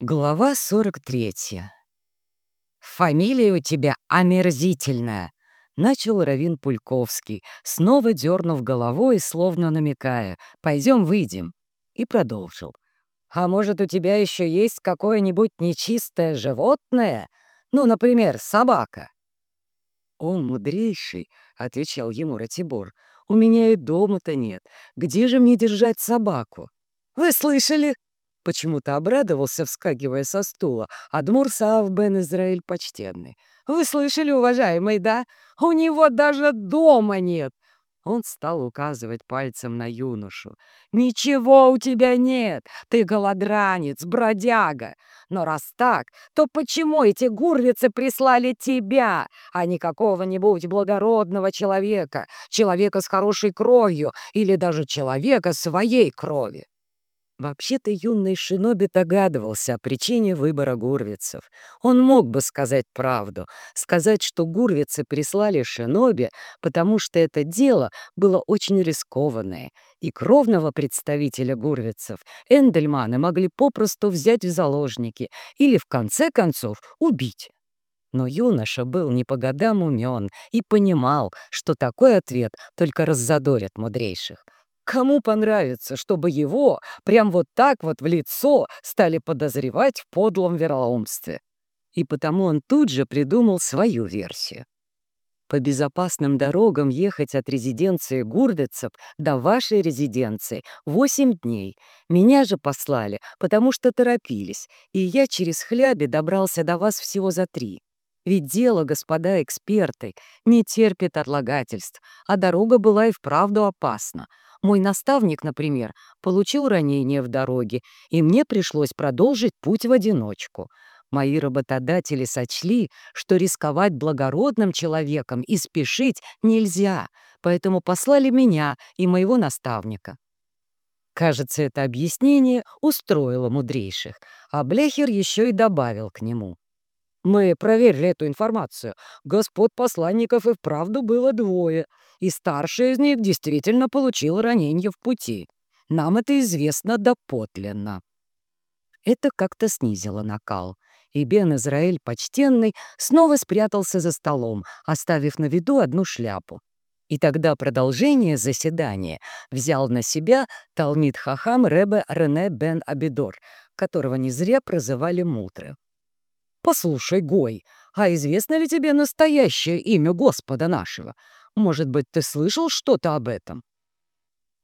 Глава 43. «Фамилия у тебя омерзительная!» — начал Равин Пульковский, снова дернув головой, словно намекая «пойдем выйдем», и продолжил. «А может, у тебя еще есть какое-нибудь нечистое животное? Ну, например, собака?» «Он мудрейший», — отвечал ему Ратибор. «У меня и дома-то нет. Где же мне держать собаку?» «Вы слышали?» Почему-то обрадовался, вскакивая со стула, Адмур Саав бен Израиль почтенный. «Вы слышали, уважаемый, да? У него даже дома нет!» Он стал указывать пальцем на юношу. «Ничего у тебя нет! Ты голодранец, бродяга! Но раз так, то почему эти гурвицы прислали тебя, а не какого-нибудь благородного человека, человека с хорошей кровью или даже человека своей крови?» Вообще-то юный шиноби догадывался о причине выбора гурвицев. Он мог бы сказать правду, сказать, что гурвицы прислали шиноби, потому что это дело было очень рискованное, и кровного представителя гурвицев Эндельманы могли попросту взять в заложники или, в конце концов, убить. Но юноша был не по годам умен и понимал, что такой ответ только раззадорит мудрейших. Кому понравится, чтобы его прям вот так вот в лицо стали подозревать в подлом вероломстве? И потому он тут же придумал свою версию. По безопасным дорогам ехать от резиденции гурдецев до вашей резиденции восемь дней. Меня же послали, потому что торопились, и я через хляби добрался до вас всего за три. Ведь дело, господа эксперты, не терпит отлагательств, а дорога была и вправду опасна — мой наставник, например, получил ранение в дороге, и мне пришлось продолжить путь в одиночку. Мои работодатели сочли, что рисковать благородным человеком и спешить нельзя, поэтому послали меня и моего наставника. Кажется, это объяснение устроило мудрейших, а Блехер еще и добавил к нему. Мы проверили эту информацию. Господ посланников и вправду было двое, и старший из них действительно получил ранение в пути. Нам это известно доподлинно. Это как-то снизило накал, и Бен Израиль почтенный снова спрятался за столом, оставив на виду одну шляпу. И тогда продолжение заседания взял на себя Талмит Хахам Ребе Рене бен Абидор, которого не зря прозывали Мутры. «Послушай, Гой, а известно ли тебе настоящее имя Господа нашего? Может быть, ты слышал что-то об этом?»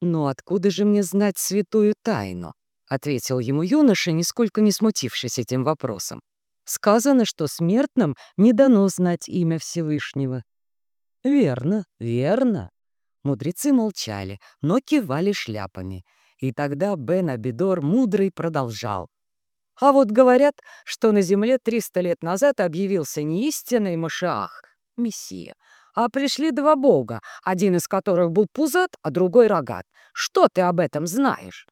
«Но откуда же мне знать святую тайну?» — ответил ему юноша, нисколько не смутившись этим вопросом. «Сказано, что смертным не дано знать имя Всевышнего». «Верно, верно». Мудрецы молчали, но кивали шляпами. И тогда Бен Абидор мудрый продолжал. А вот говорят, что на земле 300 лет назад объявился не истинный Машиах, Мессия, а пришли два бога, один из которых был пузат, а другой рогат. Что ты об этом знаешь?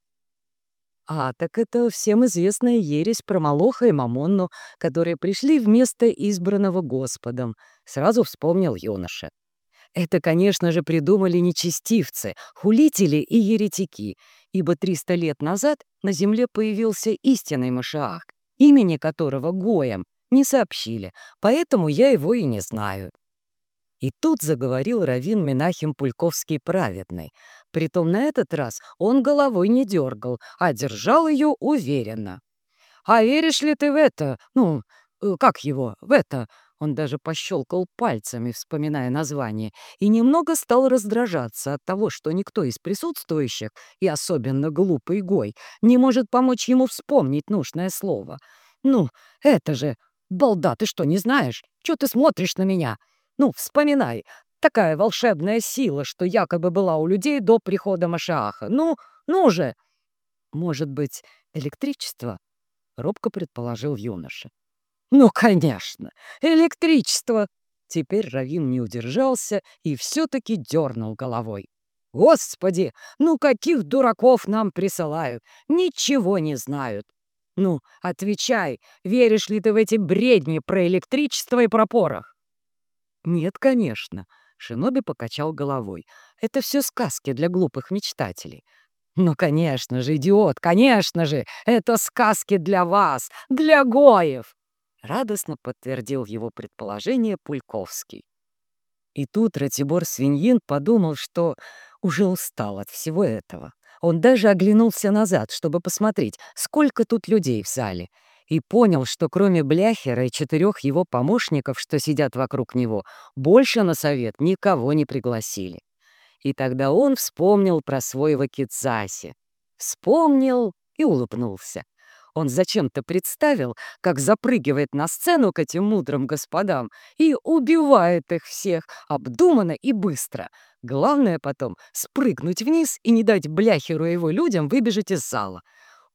А, так это всем известная ересь про Малоха и Мамонну, которые пришли вместо избранного Господом, сразу вспомнил юноша. Это, конечно же, придумали нечестивцы, хулители и еретики, ибо 300 лет назад на земле появился истинный Машиах, имени которого Гоем не сообщили, поэтому я его и не знаю. И тут заговорил Равин Минахим Пульковский праведный. Притом на этот раз он головой не дергал, а держал ее уверенно. «А веришь ли ты в это? Ну, э, как его? В это?» Он даже пощелкал пальцами, вспоминая название, и немного стал раздражаться от того, что никто из присутствующих, и особенно глупый Гой, не может помочь ему вспомнить нужное слово. «Ну, это же... Балда, ты что, не знаешь? Чего ты смотришь на меня? Ну, вспоминай. Такая волшебная сила, что якобы была у людей до прихода Машааха. Ну, ну же!» «Может быть, электричество?» — робко предположил юноша. «Ну, конечно! Электричество!» Теперь Равин не удержался и все-таки дернул головой. «Господи, ну каких дураков нам присылают? Ничего не знают!» «Ну, отвечай, веришь ли ты в эти бредни про электричество и про порох?» «Нет, конечно», — Шиноби покачал головой. «Это все сказки для глупых мечтателей. «Ну, конечно же, идиот, конечно же! Это сказки для вас, для Гоев!» Радостно подтвердил его предположение Пульковский. И тут Ратибор Свиньин подумал, что уже устал от всего этого. Он даже оглянулся назад, чтобы посмотреть, сколько тут людей в зале, и понял, что кроме Бляхера и четырех его помощников, что сидят вокруг него, больше на совет никого не пригласили. И тогда он вспомнил про свой Вакидзаси. Вспомнил и улыбнулся. Он зачем-то представил, как запрыгивает на сцену к этим мудрым господам и убивает их всех обдуманно и быстро. Главное потом спрыгнуть вниз и не дать Бляхеру его людям выбежать из зала.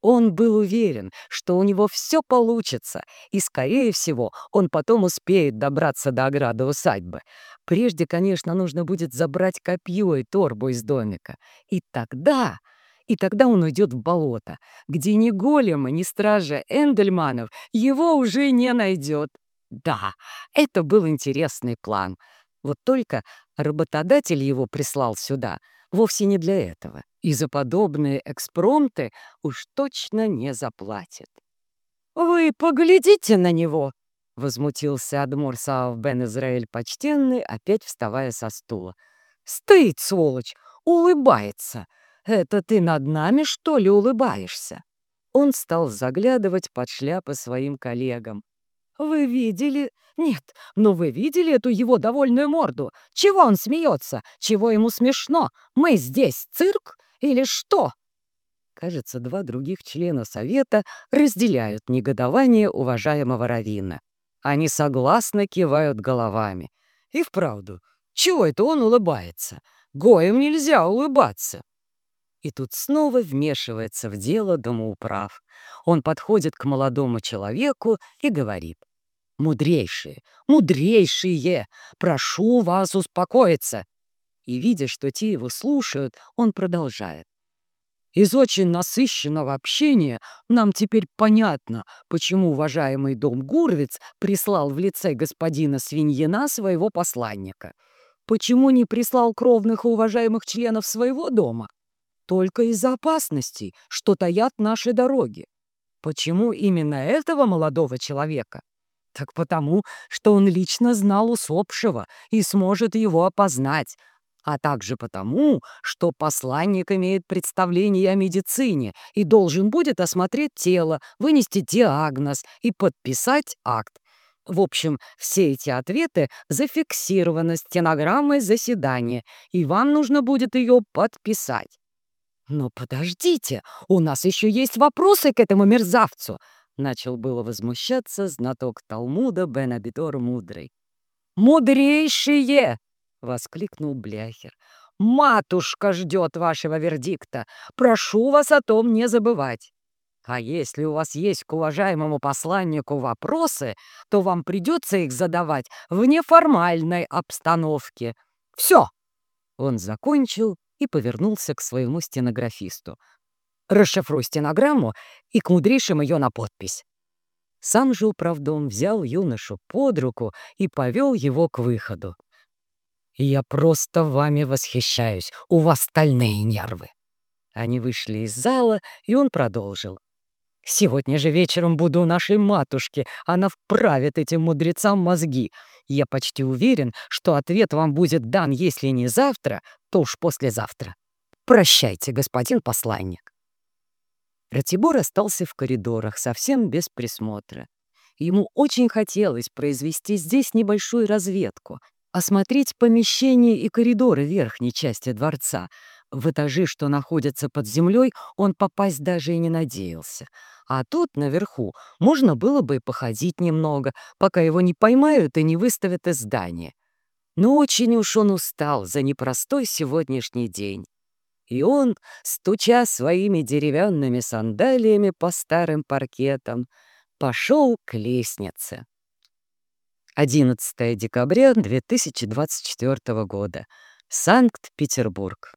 Он был уверен, что у него все получится, и, скорее всего, он потом успеет добраться до ограды усадьбы. Прежде, конечно, нужно будет забрать копье и торбу из домика. И тогда... И тогда он уйдет в болото, где ни голема, ни стража Эндельманов его уже не найдет. Да, это был интересный план. Вот только работодатель его прислал сюда вовсе не для этого, и за подобные экспромты уж точно не заплатит. «Вы поглядите на него!» — возмутился Адмур Саав бен Израиль почтенный, опять вставая со стула. «Стоит, сволочь, улыбается! Это ты над нами, что ли, улыбаешься?» Он стал заглядывать под шляпы своим коллегам. «Вы видели? Нет, но вы видели эту его довольную морду? Чего он смеется? Чего ему смешно? Мы здесь цирк или что?» Кажется, два других члена совета разделяют негодование уважаемого Равина. Они согласно кивают головами. И вправду, чего это он улыбается? Гоем нельзя улыбаться. И тут снова вмешивается в дело домоуправ. Он подходит к молодому человеку и говорит. «Мудрейшие, мудрейшие, прошу вас успокоиться!» И, видя, что те его слушают, он продолжает. Из очень насыщенного общения нам теперь понятно, почему уважаемый дом Гурвиц прислал в лице господина Свиньина своего посланника. Почему не прислал кровных и уважаемых членов своего дома? Только из-за опасностей, что таят наши дороги. Почему именно этого молодого человека? Так потому, что он лично знал усопшего и сможет его опознать, а также потому, что посланник имеет представление о медицине и должен будет осмотреть тело, вынести диагноз и подписать акт. В общем, все эти ответы зафиксированы стенограммой заседания, и вам нужно будет ее подписать. «Но подождите, у нас еще есть вопросы к этому мерзавцу!» Начал было возмущаться знаток Талмуда Бен Абидор Мудрый. «Мудрейшие!» воскликнул Бляхер. «Матушка ждет вашего вердикта. Прошу вас о том не забывать. А если у вас есть к уважаемому посланнику вопросы, то вам придется их задавать в неформальной обстановке. Все!» Он закончил и повернулся к своему стенографисту. «Расшифруй стенограмму и к мудрейшим ее на подпись». Сам же управдом взял юношу под руку и повел его к выходу. «Я просто вами восхищаюсь. У вас стальные нервы». Они вышли из зала, и он продолжил. «Сегодня же вечером буду у нашей матушки. Она вправит этим мудрецам мозги. Я почти уверен, что ответ вам будет дан, если не завтра, то уж послезавтра. Прощайте, господин посланник». Ратибор остался в коридорах, совсем без присмотра. Ему очень хотелось произвести здесь небольшую разведку — осмотреть помещения и коридоры верхней части дворца. В этажи, что находятся под землей, он попасть даже и не надеялся. А тут, наверху, можно было бы и походить немного, пока его не поймают и не выставят из здания. Но очень уж он устал за непростой сегодняшний день. И он, стуча своими деревянными сандалиями по старым паркетам, пошел к лестнице. 11 декабря 2024 года. Санкт-Петербург.